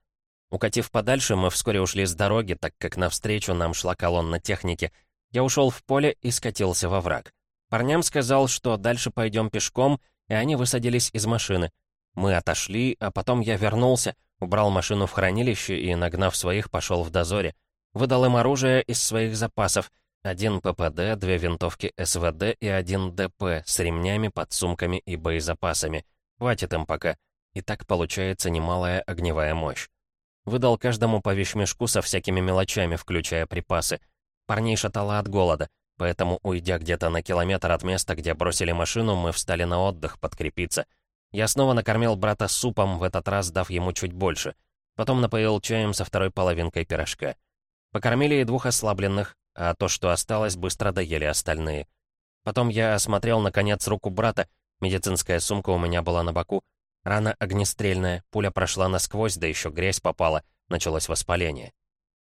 Укатив подальше, мы вскоре ушли с дороги, так как навстречу нам шла колонна техники. Я ушел в поле и скатился во враг. Парням сказал, что дальше пойдем пешком — и они высадились из машины. Мы отошли, а потом я вернулся, убрал машину в хранилище и, нагнав своих, пошел в дозоре. Выдал им оружие из своих запасов. Один ППД, две винтовки СВД и один ДП с ремнями, подсумками и боезапасами. Хватит им пока. И так получается немалая огневая мощь. Выдал каждому по вещмешку со всякими мелочами, включая припасы. Парней шатало от голода, поэтому, уйдя где-то на километр от места, где бросили машину, мы встали на отдых подкрепиться. Я снова накормил брата супом, в этот раз дав ему чуть больше. Потом напоил чаем со второй половинкой пирожка. Покормили и двух ослабленных, а то, что осталось, быстро доели остальные. Потом я осмотрел, наконец, руку брата, медицинская сумка у меня была на боку, Рана огнестрельная, пуля прошла насквозь, да еще грязь попала, началось воспаление.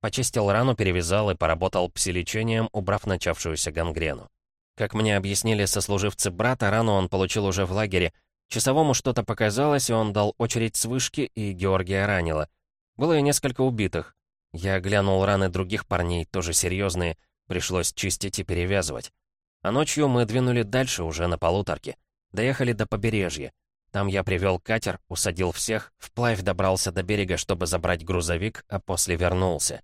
Почистил рану, перевязал и поработал псилечением, убрав начавшуюся гангрену. Как мне объяснили сослуживцы брата, рану он получил уже в лагере. Часовому что-то показалось, и он дал очередь с вышки, и Георгия ранило. Было и несколько убитых. Я глянул раны других парней, тоже серьезные, пришлось чистить и перевязывать. А ночью мы двинули дальше, уже на полуторке. Доехали до побережья. Там я привел катер, усадил всех, вплавь добрался до берега, чтобы забрать грузовик, а после вернулся.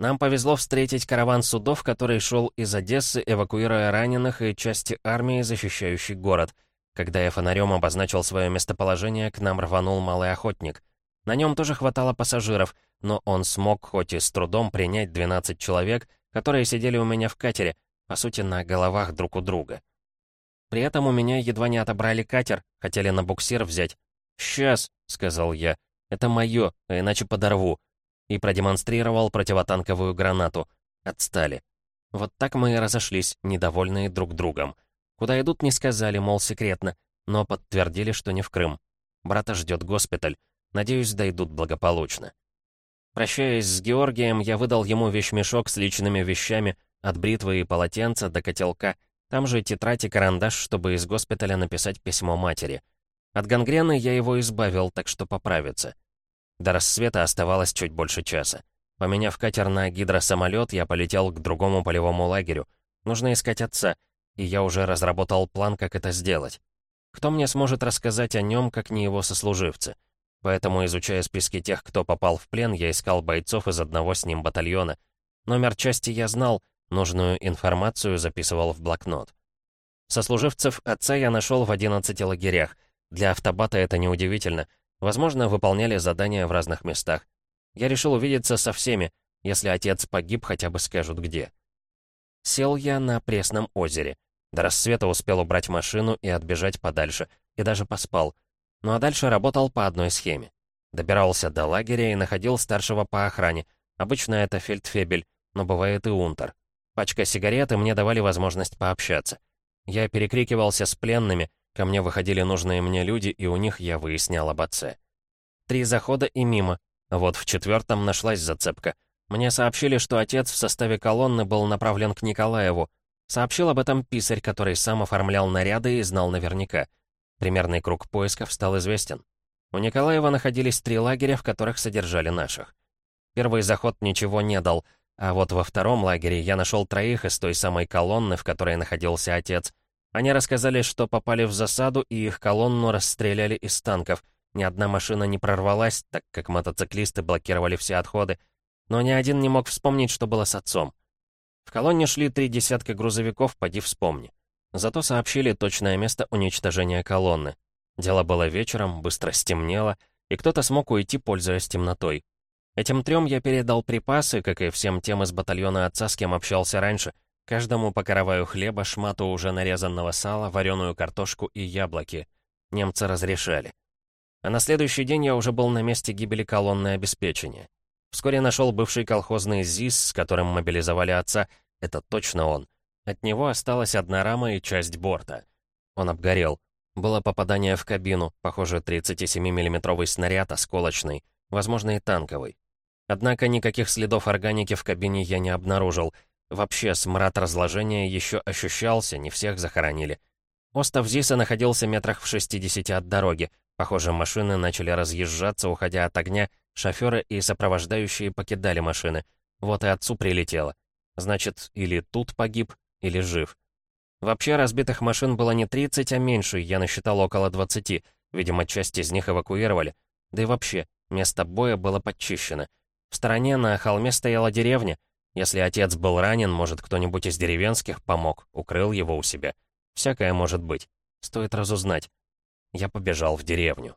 Нам повезло встретить караван судов, который шел из Одессы, эвакуируя раненых и части армии, защищающей город. Когда я фонарем обозначил свое местоположение, к нам рванул малый охотник. На нем тоже хватало пассажиров, но он смог хоть и с трудом принять 12 человек, которые сидели у меня в катере, по сути, на головах друг у друга. При этом у меня едва не отобрали катер, хотели на буксир взять. «Сейчас», — сказал я, — «это мое, а иначе подорву». И продемонстрировал противотанковую гранату. Отстали. Вот так мы и разошлись, недовольные друг другом. Куда идут, не сказали, мол, секретно, но подтвердили, что не в Крым. Брата ждет госпиталь. Надеюсь, дойдут благополучно. Прощаясь с Георгием, я выдал ему вещмешок с личными вещами, от бритвы и полотенца до котелка — там же тетрадь и карандаш, чтобы из госпиталя написать письмо матери. От гангрены я его избавил, так что поправится. До рассвета оставалось чуть больше часа. Поменяв катер на гидросамолет, я полетел к другому полевому лагерю. Нужно искать отца, и я уже разработал план, как это сделать. Кто мне сможет рассказать о нем, как не его сослуживцы? Поэтому, изучая списки тех, кто попал в плен, я искал бойцов из одного с ним батальона. Номер части я знал, Нужную информацию записывал в блокнот. Сослуживцев отца я нашел в 11 лагерях. Для автобата это неудивительно. Возможно, выполняли задания в разных местах. Я решил увидеться со всеми. Если отец погиб, хотя бы скажут где. Сел я на Пресном озере. До рассвета успел убрать машину и отбежать подальше. И даже поспал. Ну а дальше работал по одной схеме. Добирался до лагеря и находил старшего по охране. Обычно это фельдфебель, но бывает и унтер. Пачка сигарет, и мне давали возможность пообщаться. Я перекрикивался с пленными, ко мне выходили нужные мне люди, и у них я выяснял об отце. Три захода и мимо. Вот в четвертом нашлась зацепка. Мне сообщили, что отец в составе колонны был направлен к Николаеву. Сообщил об этом писарь, который сам оформлял наряды и знал наверняка. Примерный круг поисков стал известен. У Николаева находились три лагеря, в которых содержали наших. Первый заход ничего не дал — а вот во втором лагере я нашел троих из той самой колонны, в которой находился отец. Они рассказали, что попали в засаду и их колонну расстреляли из танков. Ни одна машина не прорвалась, так как мотоциклисты блокировали все отходы. Но ни один не мог вспомнить, что было с отцом. В колонне шли три десятка грузовиков, поди вспомни. Зато сообщили точное место уничтожения колонны. Дело было вечером, быстро стемнело, и кто-то смог уйти, пользуясь темнотой. Этим трем я передал припасы, как и всем тем из батальона отца, с кем общался раньше. Каждому по караваю хлеба, шмату уже нарезанного сала, вареную картошку и яблоки. Немцы разрешали. А на следующий день я уже был на месте гибели колонны обеспечения. Вскоре нашел бывший колхозный ЗИС, с которым мобилизовали отца. Это точно он. От него осталась одна рама и часть борта. Он обгорел. Было попадание в кабину, похоже, 37 миллиметровый снаряд, осколочный, возможно, и танковый. Однако никаких следов органики в кабине я не обнаружил. Вообще, смрад разложения еще ощущался, не всех захоронили. Остов Зиса находился метрах в 60 от дороги. Похоже, машины начали разъезжаться, уходя от огня. Шоферы и сопровождающие покидали машины. Вот и отцу прилетело. Значит, или тут погиб, или жив. Вообще, разбитых машин было не 30, а меньше, я насчитал около 20. Видимо, часть из них эвакуировали. Да и вообще, место боя было подчищено. В стороне на холме стояла деревня. Если отец был ранен, может, кто-нибудь из деревенских помог, укрыл его у себя. Всякое может быть. Стоит разузнать. Я побежал в деревню.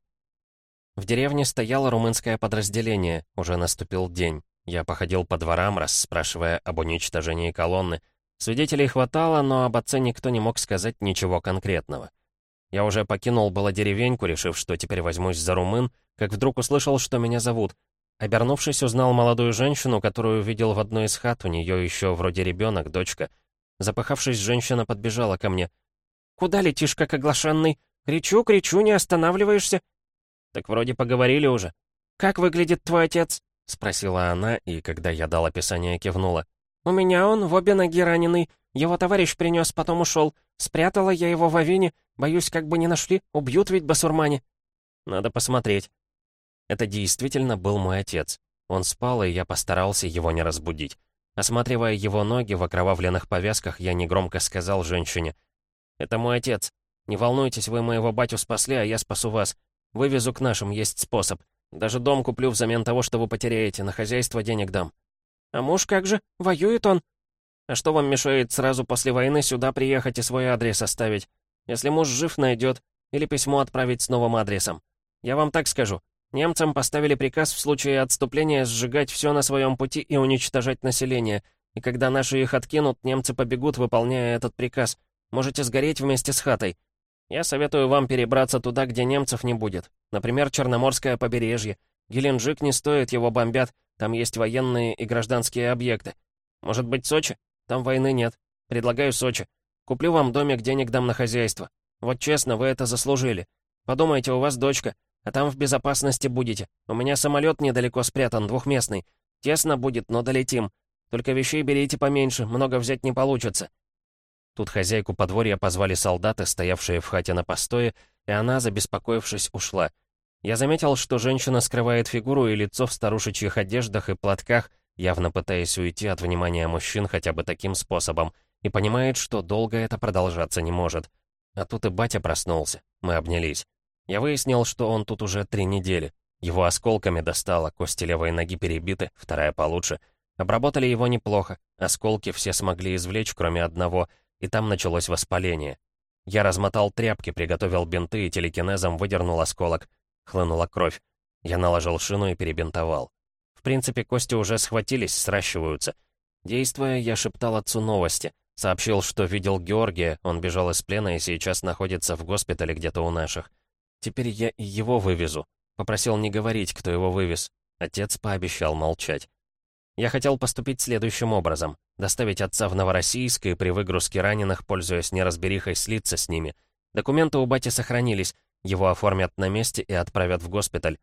В деревне стояло румынское подразделение, уже наступил день. Я походил по дворам, расспрашивая об уничтожении колонны. Свидетелей хватало, но об отце никто не мог сказать ничего конкретного. Я уже покинул было деревеньку, решив, что теперь возьмусь за румын, как вдруг услышал, что меня зовут. Обернувшись, узнал молодую женщину, которую видел в одной из хат, у нее еще вроде ребенок, дочка. Запыхавшись, женщина подбежала ко мне. «Куда летишь, как оглашенный? Кричу, кричу, не останавливаешься?» «Так вроде поговорили уже». «Как выглядит твой отец?» — спросила она, и когда я дал описание, кивнула. «У меня он в обе ноги раненый. Его товарищ принес, потом ушел. Спрятала я его в авине. Боюсь, как бы не нашли. Убьют ведь басурмане». «Надо посмотреть». Это действительно был мой отец. Он спал, и я постарался его не разбудить. Осматривая его ноги в окровавленных повязках, я негромко сказал женщине. «Это мой отец. Не волнуйтесь, вы моего батю спасли, а я спасу вас. Вывезу к нашим, есть способ. Даже дом куплю взамен того, что вы потеряете, на хозяйство денег дам». «А муж как же? Воюет он?» «А что вам мешает сразу после войны сюда приехать и свой адрес оставить? Если муж жив, найдет. Или письмо отправить с новым адресом. Я вам так скажу. Немцам поставили приказ в случае отступления сжигать все на своем пути и уничтожать население. И когда наши их откинут, немцы побегут, выполняя этот приказ. Можете сгореть вместе с хатой. Я советую вам перебраться туда, где немцев не будет. Например, Черноморское побережье. Геленджик не стоит, его бомбят. Там есть военные и гражданские объекты. Может быть, Сочи? Там войны нет. Предлагаю Сочи. Куплю вам домик, денег дам на хозяйство. Вот честно, вы это заслужили. Подумайте, у вас дочка, а там в безопасности будете. У меня самолет недалеко спрятан, двухместный. Тесно будет, но долетим. Только вещей берите поменьше, много взять не получится. Тут хозяйку подворья позвали солдаты, стоявшие в хате на постое, и она, забеспокоившись, ушла. Я заметил, что женщина скрывает фигуру и лицо в старушечьих одеждах и платках, явно пытаясь уйти от внимания мужчин хотя бы таким способом, и понимает, что долго это продолжаться не может. А тут и батя проснулся. Мы обнялись. Я выяснил, что он тут уже три недели. Его осколками достало, кости левой ноги перебиты, вторая получше. Обработали его неплохо, осколки все смогли извлечь, кроме одного — и там началось воспаление. Я размотал тряпки, приготовил бинты и телекинезом выдернул осколок. Хлынула кровь. Я наложил шину и перебинтовал. В принципе, кости уже схватились, сращиваются. Действуя, я шептал отцу новости. Сообщил, что видел Георгия, он бежал из плена и сейчас находится в госпитале где-то у наших. Теперь я и его вывезу. Попросил не говорить, кто его вывез. Отец пообещал молчать. Я хотел поступить следующим образом. Доставить отца в Новороссийск и при выгрузке раненых, пользуясь неразберихой, слиться с ними. Документы у бати сохранились, его оформят на месте и отправят в госпиталь.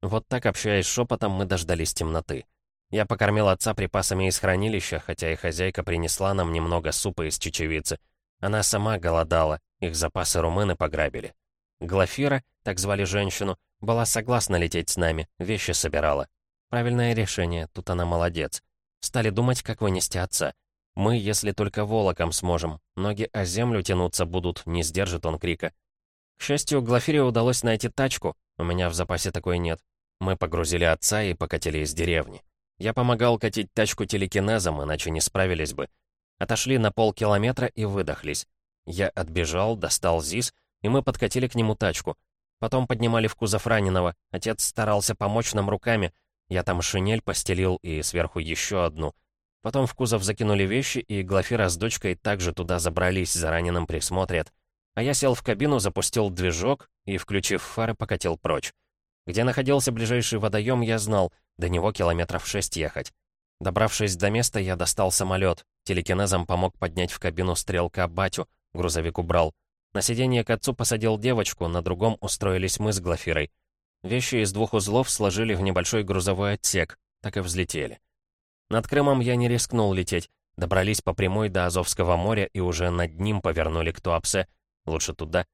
Вот так, общаясь шепотом, мы дождались темноты. Я покормил отца припасами из хранилища, хотя и хозяйка принесла нам немного супа из чечевицы. Она сама голодала, их запасы румыны пограбили. Глафира, так звали женщину, была согласна лететь с нами, вещи собирала. Правильное решение, тут она молодец. Стали думать, как вынести отца. Мы, если только волоком сможем. Ноги о землю тянуться будут, не сдержит он крика. К счастью, Глафире удалось найти тачку. У меня в запасе такой нет. Мы погрузили отца и покатили из деревни. Я помогал катить тачку телекинезом, иначе не справились бы. Отошли на полкилометра и выдохлись. Я отбежал, достал ЗИС, и мы подкатили к нему тачку. Потом поднимали в кузов раненого. Отец старался помочь нам руками, я там шинель постелил и сверху еще одну. Потом в кузов закинули вещи, и Глафира с дочкой также туда забрались, за раненым присмотрят. А я сел в кабину, запустил движок и, включив фары, покатил прочь. Где находился ближайший водоем, я знал, до него километров шесть ехать. Добравшись до места, я достал самолет. Телекинезом помог поднять в кабину стрелка батю, грузовик убрал. На сиденье к отцу посадил девочку, на другом устроились мы с Глафирой. Вещи из двух узлов сложили в небольшой грузовой отсек, так и взлетели. Над Крымом я не рискнул лететь. Добрались по прямой до Азовского моря и уже над ним повернули к Туапсе, лучше туда.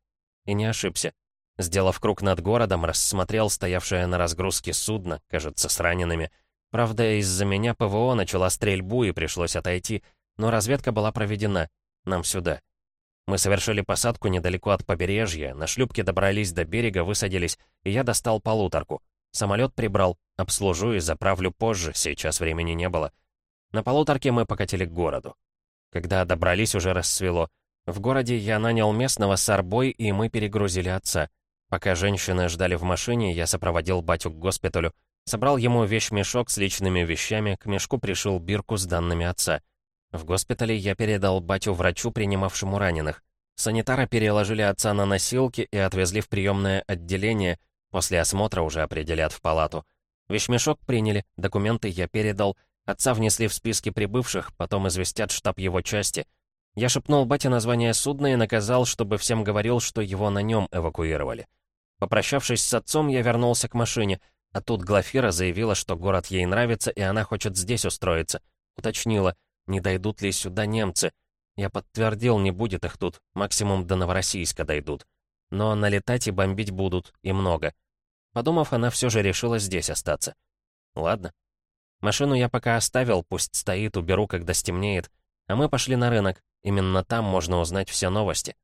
И не ошибся. Сделав круг над городом, рассмотрел стоявшее на разгрузке судно, кажется, с ранеными. Правда, из-за меня ПВО начала стрельбу и пришлось отойти, но разведка была проведена. Нам сюда. Мы совершили посадку недалеко от побережья, на шлюпке добрались до берега, высадились, и я достал полуторку. Самолет прибрал, обслужу и заправлю позже, сейчас времени не было. На полуторке мы покатили к городу. Когда добрались, уже рассвело. В городе я нанял местного с арбой, и мы перегрузили отца. Пока женщины ждали в машине, я сопроводил батю к госпиталю, собрал ему вещмешок с личными вещами, к мешку пришил бирку с данными отца. В госпитале я передал батю врачу, принимавшему раненых. Санитары переложили отца на носилки и отвезли в приемное отделение, после осмотра уже определят в палату. Вещмешок приняли, документы я передал, отца внесли в списки прибывших, потом известят штаб его части. Я шепнул бате название судна и наказал, чтобы всем говорил, что его на нем эвакуировали. Попрощавшись с отцом, я вернулся к машине, а тут Глафира заявила, что город ей нравится, и она хочет здесь устроиться. Уточнила, не дойдут ли сюда немцы. Я подтвердил, не будет их тут, максимум до Новороссийска дойдут. Но налетать и бомбить будут, и много. Подумав, она все же решила здесь остаться. Ладно. Машину я пока оставил, пусть стоит, уберу, когда стемнеет. А мы пошли на рынок. Именно там можно узнать все новости.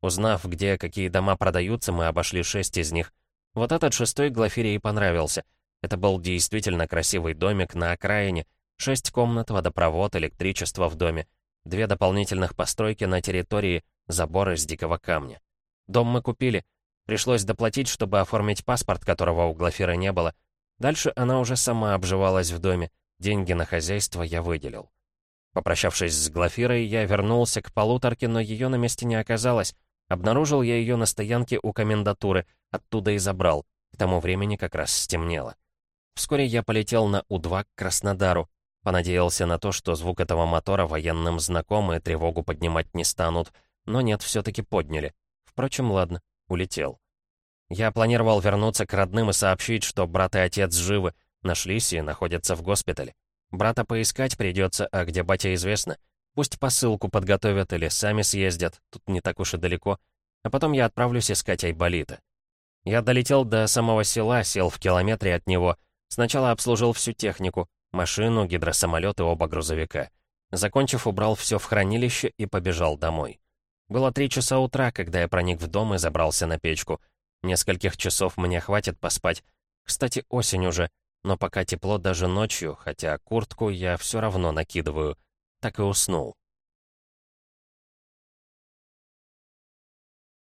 Узнав, где какие дома продаются, мы обошли шесть из них. Вот этот шестой Глафире и понравился. Это был действительно красивый домик на окраине. Шесть комнат, водопровод, электричество в доме. Две дополнительных постройки на территории, забор из дикого камня. Дом мы купили. Пришлось доплатить, чтобы оформить паспорт, которого у Глафиры не было. Дальше она уже сама обживалась в доме. Деньги на хозяйство я выделил. Попрощавшись с Глафирой, я вернулся к полуторке, но ее на месте не оказалось. Обнаружил я ее на стоянке у комендатуры, оттуда и забрал. К тому времени как раз стемнело. Вскоре я полетел на У-2 к Краснодару. Понадеялся на то, что звук этого мотора военным знаком и тревогу поднимать не станут. Но нет, все-таки подняли. Впрочем, ладно, улетел. Я планировал вернуться к родным и сообщить, что брат и отец живы, нашлись и находятся в госпитале. Брата поискать придется, а где батя известно. Пусть посылку подготовят или сами съездят, тут не так уж и далеко. А потом я отправлюсь искать Айболита. Я долетел до самого села, сел в километре от него. Сначала обслужил всю технику, машину, гидросамолет и оба грузовика. Закончив, убрал все в хранилище и побежал домой. Было три часа утра, когда я проник в дом и забрался на печку. Нескольких часов мне хватит поспать. Кстати, осень уже, но пока тепло даже ночью, хотя куртку я все равно накидываю. Так и уснул.